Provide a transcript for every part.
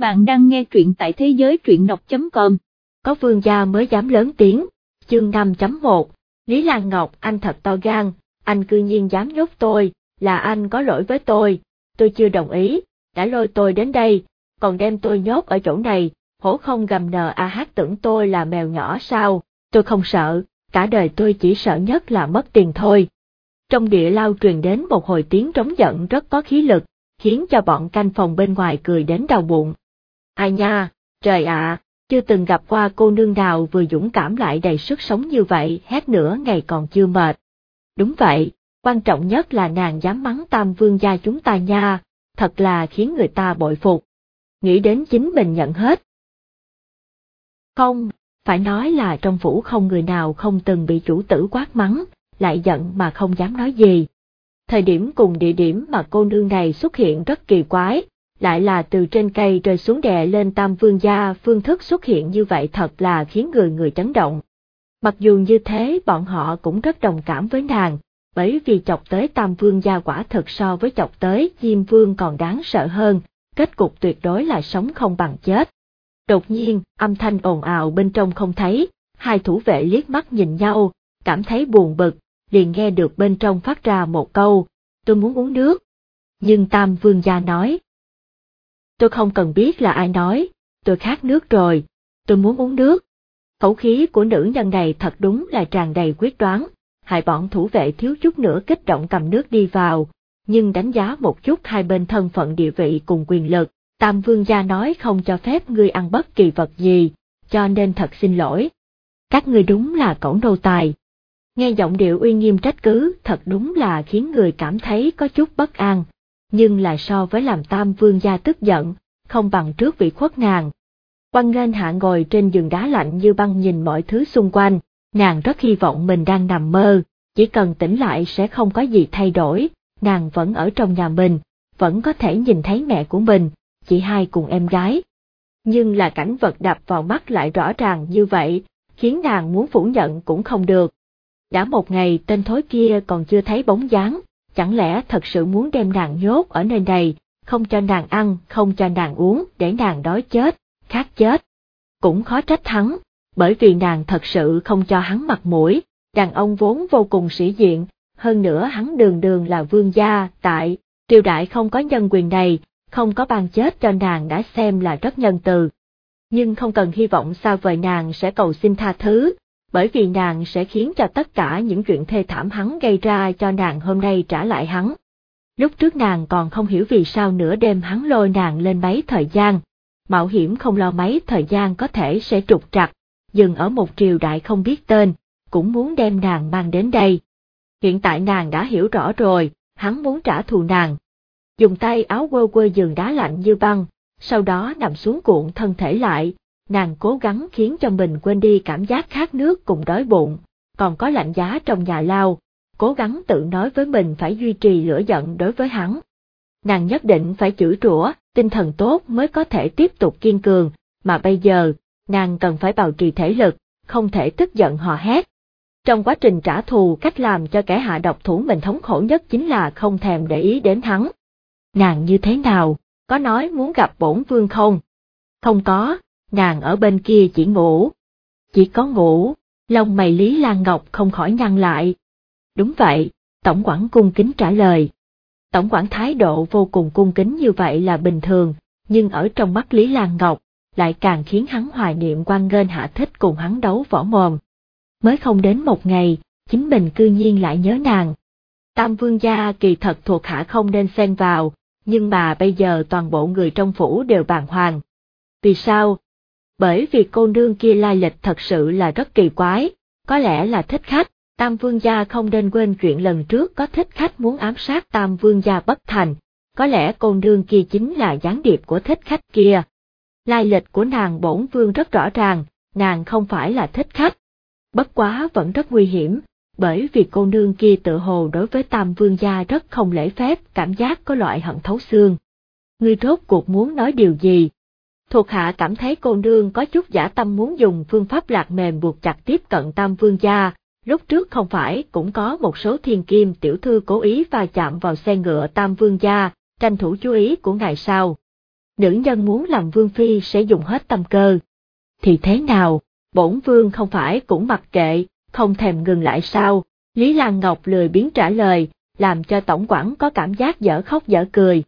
Bạn đang nghe truyện tại thế giới truyện đọc.com. Có vương gia mới dám lớn tiếng, chương 5.1, Lý Lan Ngọc anh thật to gan, anh cư nhiên dám nhốt tôi, là anh có lỗi với tôi, tôi chưa đồng ý, đã lôi tôi đến đây, còn đem tôi nhốt ở chỗ này, hổ không gầm nờ a hát tưởng tôi là mèo nhỏ sao, tôi không sợ, cả đời tôi chỉ sợ nhất là mất tiền thôi. Trong địa lao truyền đến một hồi tiếng trống giận rất có khí lực, khiến cho bọn canh phòng bên ngoài cười đến đau bụng. Ai nha, trời ạ, chưa từng gặp qua cô nương nào vừa dũng cảm lại đầy sức sống như vậy hét nữa ngày còn chưa mệt. Đúng vậy, quan trọng nhất là nàng dám mắng tam vương gia chúng ta nha, thật là khiến người ta bội phục. Nghĩ đến chính mình nhận hết. Không, phải nói là trong phủ không người nào không từng bị chủ tử quát mắng, lại giận mà không dám nói gì. Thời điểm cùng địa điểm mà cô nương này xuất hiện rất kỳ quái, lại là từ trên cây rơi xuống đè lên tam vương gia phương thức xuất hiện như vậy thật là khiến người người chấn động. Mặc dù như thế bọn họ cũng rất đồng cảm với nàng, bởi vì chọc tới tam vương gia quả thật so với chọc tới diêm vương còn đáng sợ hơn, kết cục tuyệt đối là sống không bằng chết. Đột nhiên, âm thanh ồn ào bên trong không thấy, hai thủ vệ liếc mắt nhìn nhau, cảm thấy buồn bực, liền nghe được bên trong phát ra một câu, tôi muốn uống nước. Nhưng Tam Vương gia nói, tôi không cần biết là ai nói, tôi khát nước rồi, tôi muốn uống nước. Khẩu khí của nữ nhân này thật đúng là tràn đầy quyết đoán, hai bọn thủ vệ thiếu chút nữa kích động cầm nước đi vào, nhưng đánh giá một chút hai bên thân phận địa vị cùng quyền lực, Tam Vương gia nói không cho phép ngươi ăn bất kỳ vật gì, cho nên thật xin lỗi. Các ngươi đúng là cổng nô tài. Nghe giọng điệu uy nghiêm trách cứ thật đúng là khiến người cảm thấy có chút bất an, nhưng là so với làm Tam Vương gia tức giận, không bằng trước vị khuất nàng. Quan Ngân hạ ngồi trên giường đá lạnh như băng nhìn mọi thứ xung quanh, nàng rất hy vọng mình đang nằm mơ, chỉ cần tỉnh lại sẽ không có gì thay đổi, nàng vẫn ở trong nhà mình, vẫn có thể nhìn thấy mẹ của mình, chị hai cùng em gái. Nhưng là cảnh vật đập vào mắt lại rõ ràng như vậy, khiến nàng muốn phủ nhận cũng không được. Đã một ngày tên thối kia còn chưa thấy bóng dáng, chẳng lẽ thật sự muốn đem nàng nhốt ở nơi này, không cho nàng ăn, không cho nàng uống, để nàng đói chết, khát chết. Cũng khó trách hắn, bởi vì nàng thật sự không cho hắn mặt mũi, đàn ông vốn vô cùng sĩ diện, hơn nữa hắn đường đường là vương gia, tại, triều đại không có nhân quyền này, không có ban chết cho nàng đã xem là rất nhân từ. Nhưng không cần hy vọng sao vời nàng sẽ cầu xin tha thứ, bởi vì nàng sẽ khiến cho tất cả những chuyện thê thảm hắn gây ra cho nàng hôm nay trả lại hắn. Lúc trước nàng còn không hiểu vì sao nửa đêm hắn lôi nàng lên máy thời gian, mạo hiểm không lo mấy thời gian có thể sẽ trục trặc, dừng ở một triều đại không biết tên, cũng muốn đem nàng mang đến đây. Hiện tại nàng đã hiểu rõ rồi, hắn muốn trả thù nàng. Dùng tay áo quơ quơ giường đá lạnh như băng, sau đó nằm xuống cuộn thân thể lại, nàng cố gắng khiến cho mình quên đi cảm giác khát nước cùng đói bụng, còn có lạnh giá trong nhà lao, cố gắng tự nói với mình phải duy trì lửa giận đối với hắn. Nàng nhất định phải chửi rủa, tinh thần tốt mới có thể tiếp tục kiên cường, mà bây giờ, nàng cần phải bảo trì thể lực, không thể tức giận hò hét. Trong quá trình trả thù cách làm cho kẻ hạ độc thủ mình thống khổ nhất chính là không thèm để ý đến hắn. Nàng như thế nào, có nói muốn gặp bổn vương không? Không có, nàng ở bên kia chỉ ngủ. Chỉ có ngủ, lông mày Lý Lan Ngọc không khỏi nhăn lại. Đúng vậy, Tổng quản cung kính trả lời. Tổng quản thái độ vô cùng cung kính như vậy là bình thường, nhưng ở trong mắt Lý Lan Ngọc, lại càng khiến hắn hoài niệm quan ngên hạ thích cùng hắn đấu võ mồm. Mới không đến một ngày, chính mình cư nhiên lại nhớ nàng. Tam vương gia kỳ thật thuộc hạ không nên xen vào, nhưng mà bây giờ toàn bộ người trong phủ đều bàng hoàng. Vì sao? Bởi vì cô nương kia lai lịch thật sự là rất kỳ quái, có lẽ là thích khách, Tam Vương gia không nên quên chuyện lần trước có thích khách muốn ám sát Tam Vương gia bất thành, có lẽ cô nương kia chính là gián điệp của thích khách kia. Lai lịch của nàng bổn vương rất rõ ràng, nàng không phải là thích khách. Bất quá vẫn rất nguy hiểm, bởi vì cô nương kia tự hồ đối với Tam Vương gia rất không lễ phép, cảm giác có loại hận thấu xương. Ngươi rốt cuộc muốn nói điều gì? Thuộc hạ cảm thấy cô nương có chút giả tâm muốn dùng phương pháp lạc mềm buộc chặt tiếp cận Tam Vương gia, lúc trước không phải cũng có một số thiên kim tiểu thư cố ý va chạm vào xe ngựa Tam Vương gia, tranh thủ chú ý của ngài sao. nữ nhân muốn làm vương phi sẽ dùng hết tâm cơ. Thì thế nào, bổn vương không phải cũng mặc kệ, không thèm ngừng lại sao, Lý Lan Ngọc lười biến trả lời, làm cho tổng quản có cảm giác dở khóc dở cười.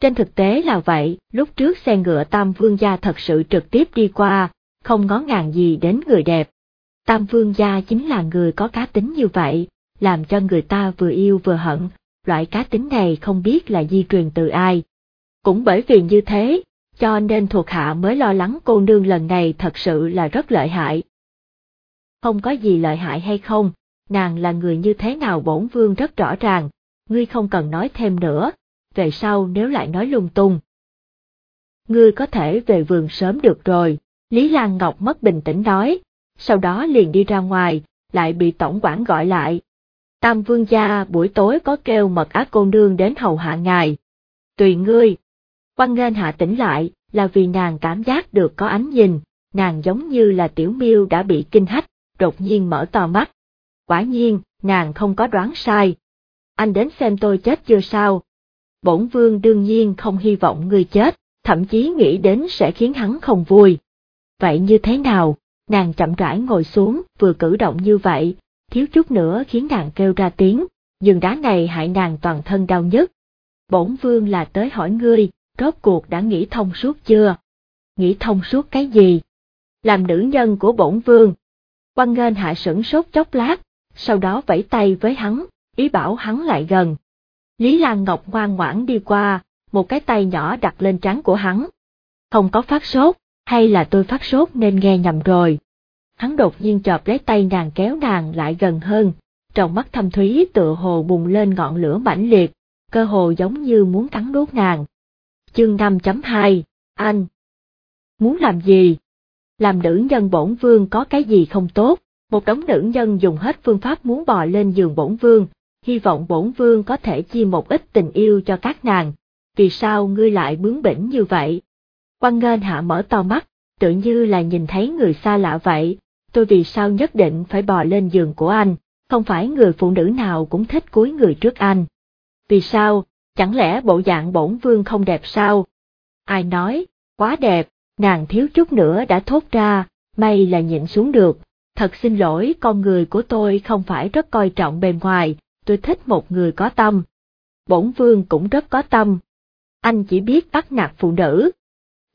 Trên thực tế là vậy, lúc trước xe ngựa Tam Vương Gia thật sự trực tiếp đi qua, không ngó ngàng gì đến người đẹp. Tam Vương Gia chính là người có cá tính như vậy, làm cho người ta vừa yêu vừa hận, loại cá tính này không biết là di truyền từ ai. Cũng bởi vì như thế, cho nên thuộc hạ mới lo lắng cô nương lần này thật sự là rất lợi hại. Không có gì lợi hại hay không, nàng là người như thế nào bổn vương rất rõ ràng, ngươi không cần nói thêm nữa, về sau nếu lại nói lung tung. Ngươi có thể về vườn sớm được rồi, Lý Lan Ngọc mất bình tĩnh nói, sau đó liền đi ra ngoài, lại bị tổng quản gọi lại. Tam vương gia buổi tối có kêu mật á cô nương đến hầu hạ ngài. Tùy ngươi. Quan nghênh hạ tỉnh lại, là vì nàng cảm giác được có ánh nhìn, nàng giống như là tiểu miêu đã bị kinh hách, đột nhiên mở to mắt. Quả nhiên, nàng không có đoán sai. Anh đến xem tôi chết chưa sao? Bổn vương đương nhiên không hy vọng người chết, thậm chí nghĩ đến sẽ khiến hắn không vui. Vậy như thế nào? Nàng chậm rãi ngồi xuống, vừa cử động như vậy, thiếu chút nữa khiến nàng kêu ra tiếng, giường đá này hại nàng toàn thân đau nhất. Bổn vương là tới hỏi ngươi, rốt cuộc đã nghĩ thông suốt chưa? Nghĩ thông suốt cái gì? Làm nữ nhân của bổn vương. Quan ngên hạ sửng sốt chốc lát, sau đó vẫy tay với hắn, ý bảo hắn lại gần. Lý Lan Ngọc ngoan ngoãn đi qua, một cái tay nhỏ đặt lên trán của hắn. Không có phát sốt, hay là tôi phát sốt nên nghe nhầm rồi. Hắn đột nhiên chợp lấy tay nàng kéo nàng lại gần hơn, trong mắt thâm thúy tựa hồ bùng lên ngọn lửa mãnh liệt, cơ hồ giống như muốn cắn đốt nàng. Chương 5.2, anh. Muốn làm gì? Làm nữ nhân bổn vương có cái gì không tốt? Một đống nữ nhân dùng hết phương pháp muốn bò lên giường bổn vương, hy vọng bổn vương có thể chia một ít tình yêu cho các nàng. Vì sao ngươi lại bướng bỉnh như vậy? Quan nghênh hạ mở to mắt, tự như là nhìn thấy người xa lạ vậy, tôi vì sao nhất định phải bò lên giường của anh, không phải người phụ nữ nào cũng thích cúi người trước anh. Vì sao, chẳng lẽ bộ dạng bổn vương không đẹp sao? Ai nói, quá đẹp, nàng thiếu chút nữa đã thốt ra, may là nhịn xuống được. Thật xin lỗi con người của tôi không phải rất coi trọng bề ngoài, tôi thích một người có tâm. Bổn vương cũng rất có tâm. Anh chỉ biết bắt nạt phụ nữ.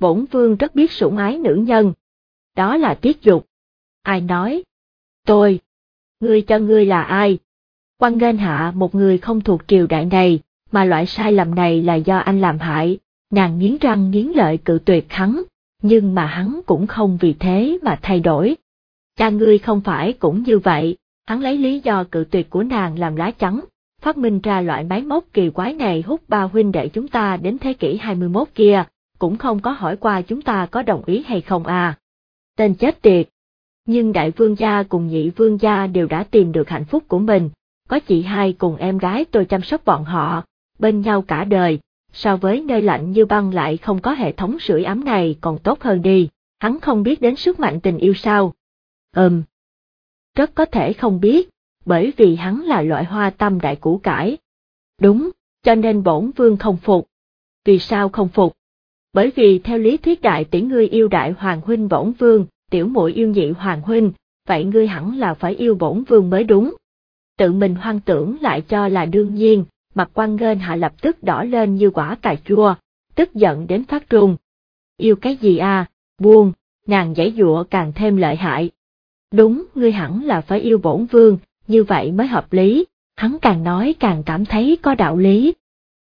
Bổn vương rất biết sủng ái nữ nhân. Đó là tiết dục. Ai nói? Tôi. Ngươi cho ngươi là ai? Quan nghênh hạ một người không thuộc triều đại này, mà loại sai lầm này là do anh làm hại, nàng nghiến răng nghiến lợi cự tuyệt hắn, nhưng mà hắn cũng không vì thế mà thay đổi. Cha ngươi không phải cũng như vậy, hắn lấy lý do cự tuyệt của nàng làm lá chắn, phát minh ra loại máy móc kỳ quái này hút ba huynh đệ chúng ta đến thế kỷ 21 kia, cũng không có hỏi qua chúng ta có đồng ý hay không à. Tên chết tiệt. Nhưng đại vương gia cùng nhị vương gia đều đã tìm được hạnh phúc của mình, có chị hai cùng em gái tôi chăm sóc bọn họ, bên nhau cả đời, so với nơi lạnh như băng lại không có hệ thống sưởi ấm này còn tốt hơn đi, hắn không biết đến sức mạnh tình yêu sao. Ừm. Rất có thể không biết, bởi vì hắn là loại hoa tâm đại củ cải. Đúng, cho nên bổn vương không phục. Vì sao không phục? Bởi vì theo lý thuyết đại tỷ ngươi yêu đại hoàng huynh bổn vương, tiểu muội yêu nhị hoàng huynh, vậy ngươi hẳn là phải yêu bổn vương mới đúng. Tự mình hoang tưởng lại cho là đương nhiên, mặt quan ngên hạ lập tức đỏ lên như quả cà chua, tức giận đến phát run. Yêu cái gì à, buông, nàng giải dụa càng thêm lợi hại. Đúng, ngươi hẳn là phải yêu bổn vương, như vậy mới hợp lý, hắn càng nói càng cảm thấy có đạo lý.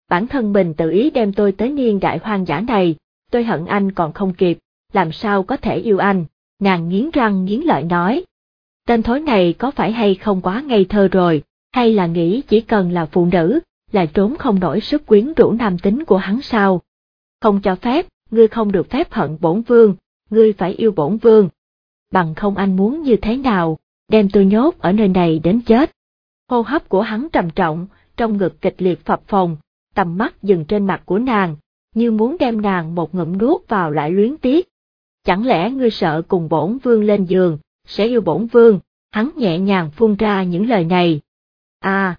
Bản thân mình tự ý đem tôi tới niên đại hoang dã này, tôi hận anh còn không kịp, làm sao có thể yêu anh, nàng nghiến răng nghiến lợi nói. Tên thối này có phải hay không quá ngây thơ rồi, hay là nghĩ chỉ cần là phụ nữ, là trốn không nổi sức quyến rũ nam tính của hắn sao? Không cho phép, ngươi không được phép hận bổn vương, ngươi phải yêu bổn vương. Bằng không anh muốn như thế nào, đem tôi nhốt ở nơi này đến chết. Hô hấp của hắn trầm trọng, trong ngực kịch liệt phập phồng, tầm mắt dừng trên mặt của nàng, như muốn đem nàng một ngụm nuốt vào lại luyến tiếc. Chẳng lẽ ngươi sợ cùng bổn vương lên giường, sẽ yêu bổn vương, hắn nhẹ nhàng phun ra những lời này. À,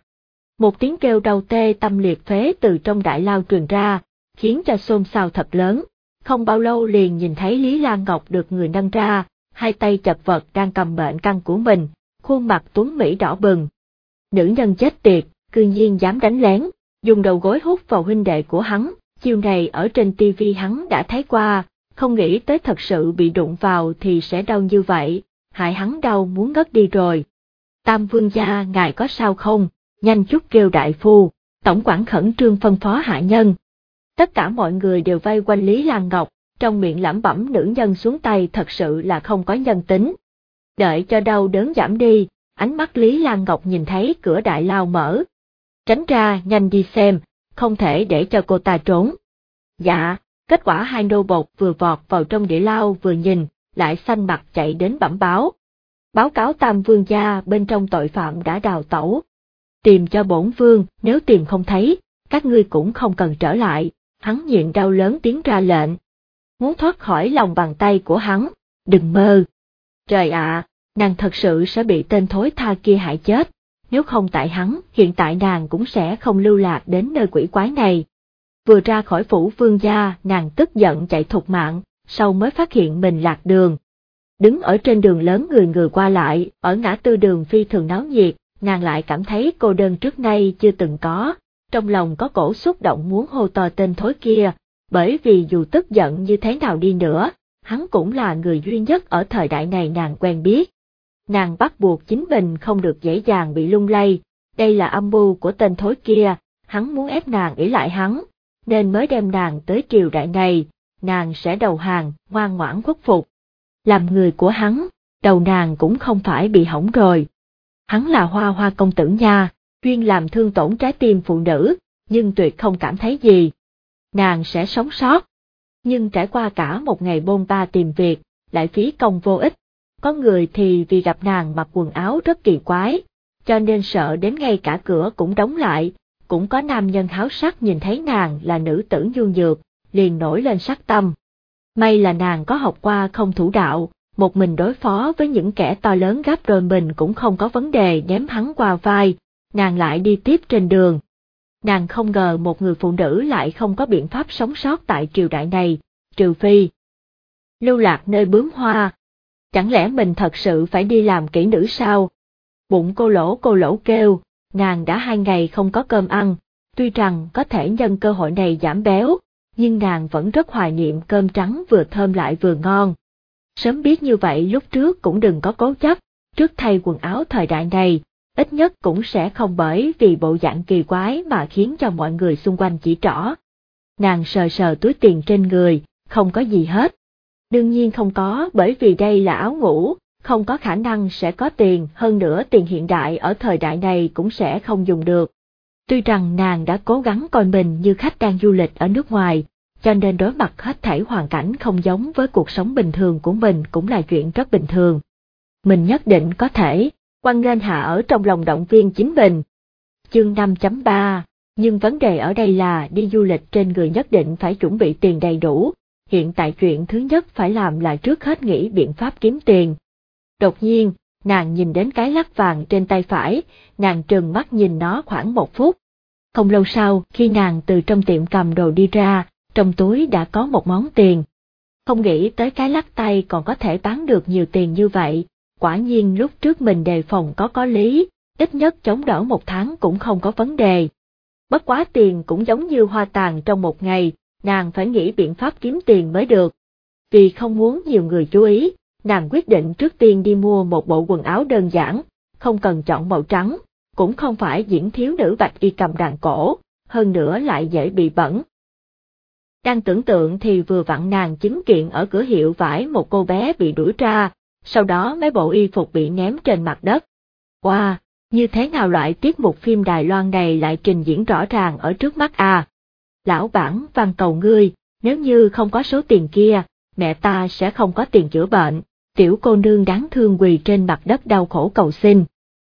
một tiếng kêu đau tê tâm liệt phế từ trong đại lao truyền ra, khiến cho xôn xao thật lớn, không bao lâu liền nhìn thấy Lý Lan Ngọc được người nâng ra, hai tay chật vật đang cầm bệnh căn của mình, khuôn mặt tuấn Mỹ đỏ bừng. Nữ nhân chết tiệt, cư nhiên dám đánh lén, dùng đầu gối hút vào huynh đệ của hắn, chiều này ở trên tivi hắn đã thấy qua, không nghĩ tới thật sự bị đụng vào thì sẽ đau như vậy, hại hắn đau muốn ngất đi rồi. Tam vương gia ngài có sao không, nhanh chút kêu đại phu, tổng quản khẩn trương phân phó hạ nhân. Tất cả mọi người đều vây quanh Lý Lan Ngọc, trong miệng lẩm bẩm nữ nhân xuống tay thật sự là không có nhân tính. Đợi cho đau đớn giảm đi, ánh mắt Lý Lan Ngọc nhìn thấy cửa đại lao mở. Tránh ra nhanh đi xem, không thể để cho cô ta trốn. Dạ, kết quả hai nô bột vừa vọt vào trong địa lao vừa nhìn, lại xanh mặt chạy đến bẩm báo. Báo cáo tam vương gia bên trong tội phạm đã đào tẩu. Tìm cho bổn vương, nếu tìm không thấy, các ngươi cũng không cần trở lại, hắn nhịn đau lớn tiếng ra lệnh. Muốn thoát khỏi lòng bàn tay của hắn, đừng mơ. Trời ạ, nàng thật sự sẽ bị tên thối tha kia hại chết, nếu không tại hắn, hiện tại nàng cũng sẽ không lưu lạc đến nơi quỷ quái này. Vừa ra khỏi phủ vương gia, nàng tức giận chạy thục mạng, sau mới phát hiện mình lạc đường. Đứng ở trên đường lớn người người qua lại, ở ngã tư đường phi thường náo nhiệt, nàng lại cảm thấy cô đơn trước nay chưa từng có, trong lòng có cổ xúc động muốn hô to tên thối kia, bởi vì dù tức giận như thế nào đi nữa, hắn cũng là người duy nhất ở thời đại này nàng quen biết. Nàng bắt buộc chính mình không được dễ dàng bị lung lay, đây là âm mưu của tên thối kia, hắn muốn ép nàng ý lại hắn, nên mới đem nàng tới triều đại này, nàng sẽ đầu hàng, ngoan ngoãn khuất phục. Làm người của hắn, đầu nàng cũng không phải bị hỏng rồi. Hắn là hoa hoa công tử nha, chuyên làm thương tổn trái tim phụ nữ, nhưng tuyệt không cảm thấy gì. Nàng sẽ sống sót. Nhưng trải qua cả một ngày bôn ba tìm việc, lại phí công vô ích. Có người thì vì gặp nàng mặc quần áo rất kỳ quái, cho nên sợ đến ngay cả cửa cũng đóng lại, cũng có nam nhân háo sắc nhìn thấy nàng là nữ tử nhu nhược, liền nổi lên sắc tâm. May là nàng có học qua không thủ đạo, một mình đối phó với những kẻ to lớn gấp rồi mình cũng không có vấn đề ném hắn qua vai, nàng lại đi tiếp trên đường. Nàng không ngờ một người phụ nữ lại không có biện pháp sống sót tại triều đại này, trừ phi. Lưu lạc nơi bướm hoa. Chẳng lẽ mình thật sự phải đi làm kỹ nữ sao? Bụng cô lỗ cô lỗ kêu, nàng đã hai ngày không có cơm ăn, tuy rằng có thể nhân cơ hội này giảm béo, nhưng nàng vẫn rất hoài niệm cơm trắng vừa thơm lại vừa ngon. Sớm biết như vậy lúc trước cũng đừng có cố chấp, trước thay quần áo thời đại này, ít nhất cũng sẽ không bởi vì bộ dạng kỳ quái mà khiến cho mọi người xung quanh chỉ trỏ. Nàng sờ sờ túi tiền trên người, không có gì hết. Đương nhiên không có bởi vì đây là áo ngủ, không có khả năng sẽ có tiền, hơn nữa tiền hiện đại ở thời đại này cũng sẽ không dùng được. Tuy rằng nàng đã cố gắng coi mình như khách đang du lịch ở nước ngoài, cho nên đối mặt hết thảy hoàn cảnh không giống với cuộc sống bình thường của mình cũng là chuyện rất bình thường. Mình nhất định có thể, quan nghênh hạ ở trong lòng động viên chính mình. Chương 5.3 Nhưng vấn đề ở đây là đi du lịch trên người nhất định phải chuẩn bị tiền đầy đủ, hiện tại chuyện thứ nhất phải làm là trước hết nghĩ biện pháp kiếm tiền. Đột nhiên, nàng nhìn đến cái lắc vàng trên tay phải, nàng trừng mắt nhìn nó khoảng một phút. Không lâu sau, khi nàng từ trong tiệm cầm đồ đi ra, trong túi đã có một món tiền. Không nghĩ tới cái lắc tay còn có thể bán được nhiều tiền như vậy, quả nhiên lúc trước mình đề phòng có có lý, ít nhất chống đỡ một tháng cũng không có vấn đề. Bất quá tiền cũng giống như hoa tàn trong một ngày, nàng phải nghĩ biện pháp kiếm tiền mới được. Vì không muốn nhiều người chú ý, nàng quyết định trước tiên đi mua một bộ quần áo đơn giản, không cần chọn màu trắng, cũng không phải diễn thiếu nữ bạch y cầm đàn cổ, hơn nữa lại dễ bị bẩn. Đang tưởng tượng thì vừa vặn nàng chứng kiện ở cửa hiệu vải một cô bé bị đuổi ra, sau đó mấy bộ y phục bị ném trên mặt đất. Wow, như thế nào loại tiết mục phim Đài Loan này lại trình diễn rõ ràng ở trước mắt à? Lão bản văn cầu ngươi, nếu như không có số tiền kia, mẹ ta sẽ không có tiền chữa bệnh, tiểu cô nương đáng thương quỳ trên mặt đất đau khổ cầu xin.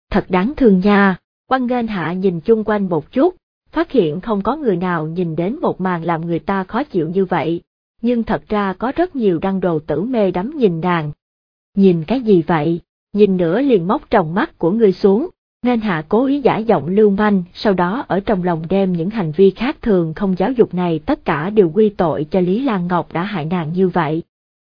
Thật đáng thương nha, quan nghênh hạ nhìn chung quanh một chút, phát hiện không có người nào nhìn đến một màn làm người ta khó chịu như vậy, nhưng thật ra có rất nhiều đăng đồ tử mê đắm nhìn nàng. Nhìn cái gì vậy, nhìn nữa liền móc tròng mắt của ngươi xuống, Nên hạ cố ý giả giọng lưu manh, sau đó ở trong lòng đem những hành vi khác thường không giáo dục này tất cả đều quy tội cho Lý Lan Ngọc đã hại nàng như vậy.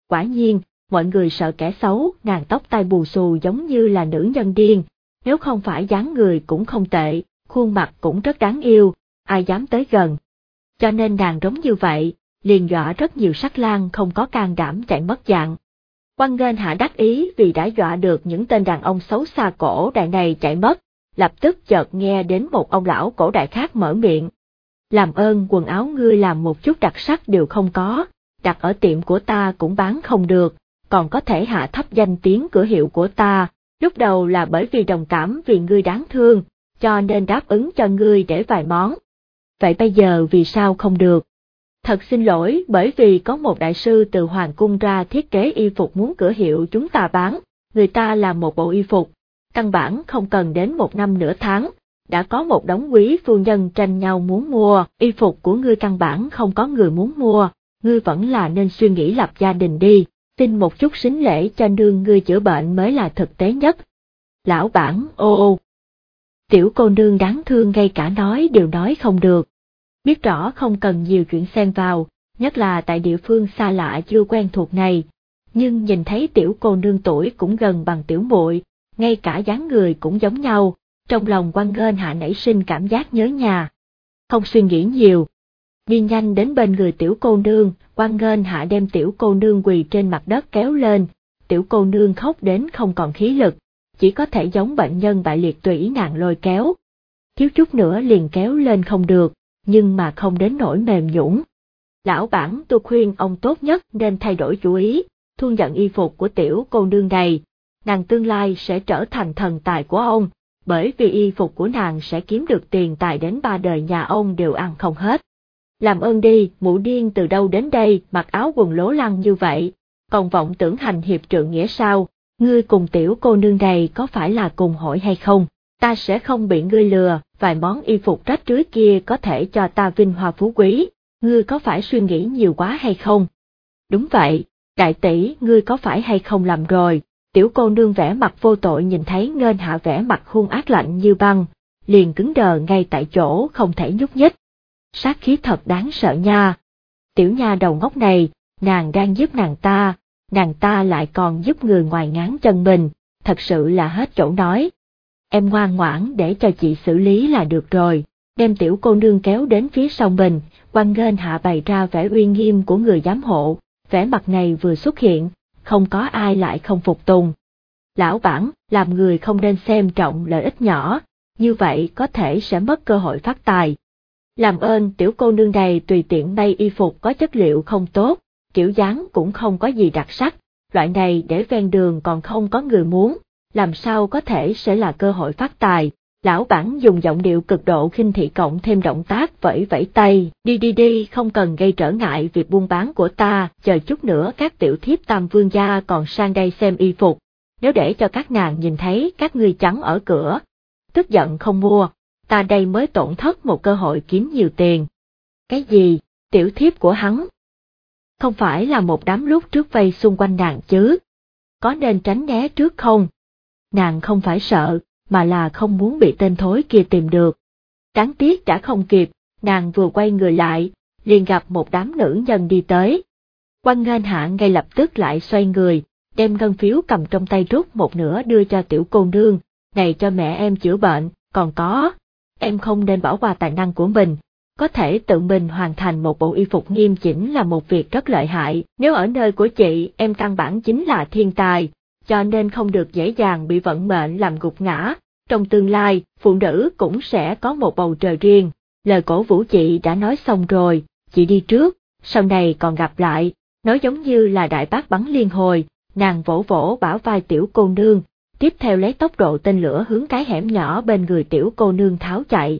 Quả nhiên, mọi người sợ kẻ xấu, nàng tóc tai bù xù giống như là nữ nhân điên, nếu không phải dáng người cũng không tệ, khuôn mặt cũng rất đáng yêu, ai dám tới gần. Cho nên nàng giống như vậy, liền dọa rất nhiều sắc lang không có can đảm chạy mất dạng. Quan nghênh hạ đắc ý vì đã dọa được những tên đàn ông xấu xa cổ đại này chạy mất, lập tức chợt nghe đến một ông lão cổ đại khác mở miệng. Làm ơn quần áo ngươi làm một chút đặc sắc đều không có, đặt ở tiệm của ta cũng bán không được, còn có thể hạ thấp danh tiếng cửa hiệu của ta, lúc đầu là bởi vì đồng cảm vì ngươi đáng thương, cho nên đáp ứng cho ngươi để vài món. Vậy bây giờ vì sao không được? Thật xin lỗi bởi vì có một đại sư từ Hoàng Cung ra thiết kế y phục muốn cửa hiệu chúng ta bán, người ta làm một bộ y phục, căn bản không cần đến một năm nửa tháng, đã có một đống quý phu nhân tranh nhau muốn mua, y phục của ngươi căn bản không có người muốn mua, ngươi vẫn là nên suy nghĩ lập gia đình đi, tin một chút xính lễ cho nương ngươi chữa bệnh mới là thực tế nhất. Lão bản ô ô. Tiểu cô nương đáng thương ngay cả nói đều nói không được. Biết rõ không cần nhiều chuyện xen vào, nhất là tại địa phương xa lạ chưa quen thuộc này, nhưng nhìn thấy tiểu cô nương tuổi cũng gần bằng tiểu muội, ngay cả dáng người cũng giống nhau, trong lòng quan nghênh hạ nảy sinh cảm giác nhớ nhà. Không suy nghĩ nhiều, đi nhanh đến bên người tiểu cô nương, quan nghênh hạ đem tiểu cô nương quỳ trên mặt đất kéo lên, tiểu cô nương khóc đến không còn khí lực, chỉ có thể giống bệnh nhân bại liệt tủy nạn lôi kéo. Thiếu chút nữa liền kéo lên không được, nhưng mà không đến nỗi mềm nhũn. Lão bản tôi khuyên ông tốt nhất nên thay đổi chủ ý, thu nhận y phục của tiểu cô nương này, nàng tương lai sẽ trở thành thần tài của ông, bởi vì y phục của nàng sẽ kiếm được tiền tài đến ba đời nhà ông đều ăn không hết. Làm ơn đi, mụ điên từ đâu đến đây, mặc áo quần lố lăng như vậy, còn vọng tưởng hành hiệp trượng nghĩa sao, ngươi cùng tiểu cô nương này có phải là cùng hội hay không, ta sẽ không bị ngươi lừa, vài món y phục rách rưới kia có thể cho ta vinh hoa phú quý, ngươi có phải suy nghĩ nhiều quá hay không? Đúng vậy, đại tỷ, ngươi có phải hay không làm rồi, tiểu cô nương vẽ mặt vô tội nhìn thấy ngên hạ vẽ mặt hung ác lạnh như băng, liền cứng đờ ngay tại chỗ không thể nhúc nhích. Sát khí thật đáng sợ nha. Tiểu nha đầu ngốc này, nàng đang giúp nàng ta, nàng ta lại còn giúp người ngoài ngán chân mình, thật sự là hết chỗ nói. Em ngoan ngoãn để cho chị xử lý là được rồi, đem tiểu cô nương kéo đến phía sau mình, quan nghênh hạ bày ra vẻ uy nghiêm của người giám hộ, vẻ mặt này vừa xuất hiện, không có ai lại không phục tùng. Lão bản, làm người không nên xem trọng lợi ích nhỏ, như vậy có thể sẽ mất cơ hội phát tài. Làm ơn tiểu cô nương này tùy tiện may y phục có chất liệu không tốt, kiểu dáng cũng không có gì đặc sắc, loại này để ven đường còn không có người muốn, làm sao có thể sẽ là cơ hội phát tài. Lão bản dùng giọng điệu cực độ khinh thị cộng thêm động tác vẫy vẫy tay, đi đi đi không cần gây trở ngại việc buôn bán của ta, chờ chút nữa các tiểu thiếp tam vương gia còn sang đây xem y phục, nếu để cho các nàng nhìn thấy các ngươi trắng ở cửa, tức giận không mua, ta đây mới tổn thất một cơ hội kiếm nhiều tiền. Cái gì, tiểu thiếp của hắn? Không phải là một đám lúc trước vây xung quanh nàng chứ? Có nên tránh né trước không? Nàng không phải sợ, mà là không muốn bị tên thối kia tìm được. Đáng tiếc đã không kịp, nàng vừa quay người lại, liền gặp một đám nữ nhân đi tới. Quan Ngân hạ ngay lập tức lại xoay người, đem ngân phiếu cầm trong tay rút một nửa đưa cho tiểu cô nương, này cho mẹ em chữa bệnh, còn có, em không nên bỏ qua tài năng của mình, có thể tự mình hoàn thành một bộ y phục nghiêm chỉnh là một việc rất lợi hại, nếu ở nơi của chị em căn bản chính là thiên tài, cho nên không được dễ dàng bị vận mệnh làm gục ngã, trong tương lai, phụ nữ cũng sẽ có một bầu trời riêng, lời cổ vũ chị đã nói xong rồi, chị đi trước, sau này còn gặp lại, nói giống như là đại bác bắn liên hồi, nàng vỗ vỗ bảo vai tiểu cô nương, tiếp theo lấy tốc độ tên lửa hướng cái hẻm nhỏ bên người tiểu cô nương tháo chạy.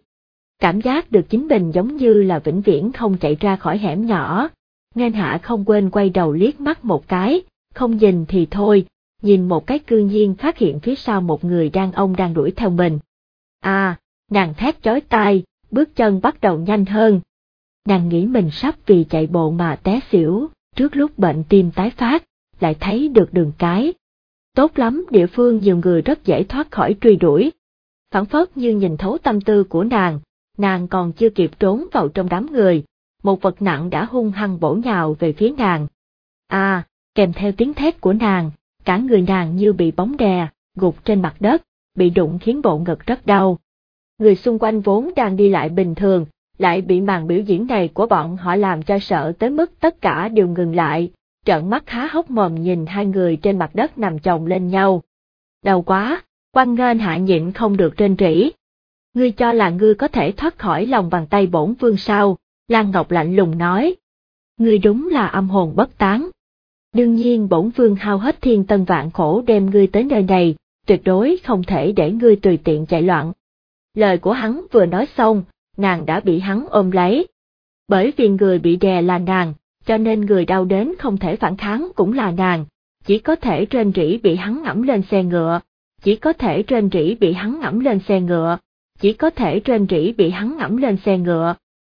Cảm giác được chính mình giống như là vĩnh viễn không chạy ra khỏi hẻm nhỏ, nên hạ không quên quay đầu liếc mắt một cái, không nhìn thì thôi, nhìn một cái cư nhiên phát hiện phía sau một người đàn ông đang đuổi theo mình. À, nàng thét chói tai, bước chân bắt đầu nhanh hơn. Nàng nghĩ mình sắp vì chạy bộ mà té xỉu, trước lúc bệnh tim tái phát, lại thấy được đường cái. Tốt lắm địa phương nhiều người rất dễ thoát khỏi truy đuổi. phản phất như nhìn thấu tâm tư của nàng, nàng còn chưa kịp trốn vào trong đám người, một vật nặng đã hung hăng bổ nhào về phía nàng. À, kèm theo tiếng thét của nàng, cả người nàng như bị bóng đè, gục trên mặt đất, bị đụng khiến bộ ngực rất đau. Người xung quanh vốn đang đi lại bình thường, lại bị màn biểu diễn này của bọn họ làm cho sợ tới mức tất cả đều ngừng lại, trợn mắt há hốc mồm nhìn hai người trên mặt đất nằm chồng lên nhau. Đau quá, quan nghênh hạ nhịn không được trên trĩ. Ngươi cho là ngươi có thể thoát khỏi lòng bàn tay bổn vương sao, Lan Ngọc lạnh lùng nói. Ngươi đúng là âm hồn bất tán. Đương nhiên bổn vương hao hết thiên tân vạn khổ đem ngươi tới nơi này, tuyệt đối không thể để ngươi tùy tiện chạy loạn. Lời của hắn vừa nói xong, nàng đã bị hắn ôm lấy. Bởi vì người bị đè là nàng, cho nên người đau đến không thể phản kháng cũng là nàng, chỉ có thể trên rỉ bị hắn ngẫm lên xe ngựa, chỉ có thể trên rỉ bị hắn ngẫm lên xe ngựa, chỉ có thể trên rỉ bị hắn ngẫm lên xe ngựa,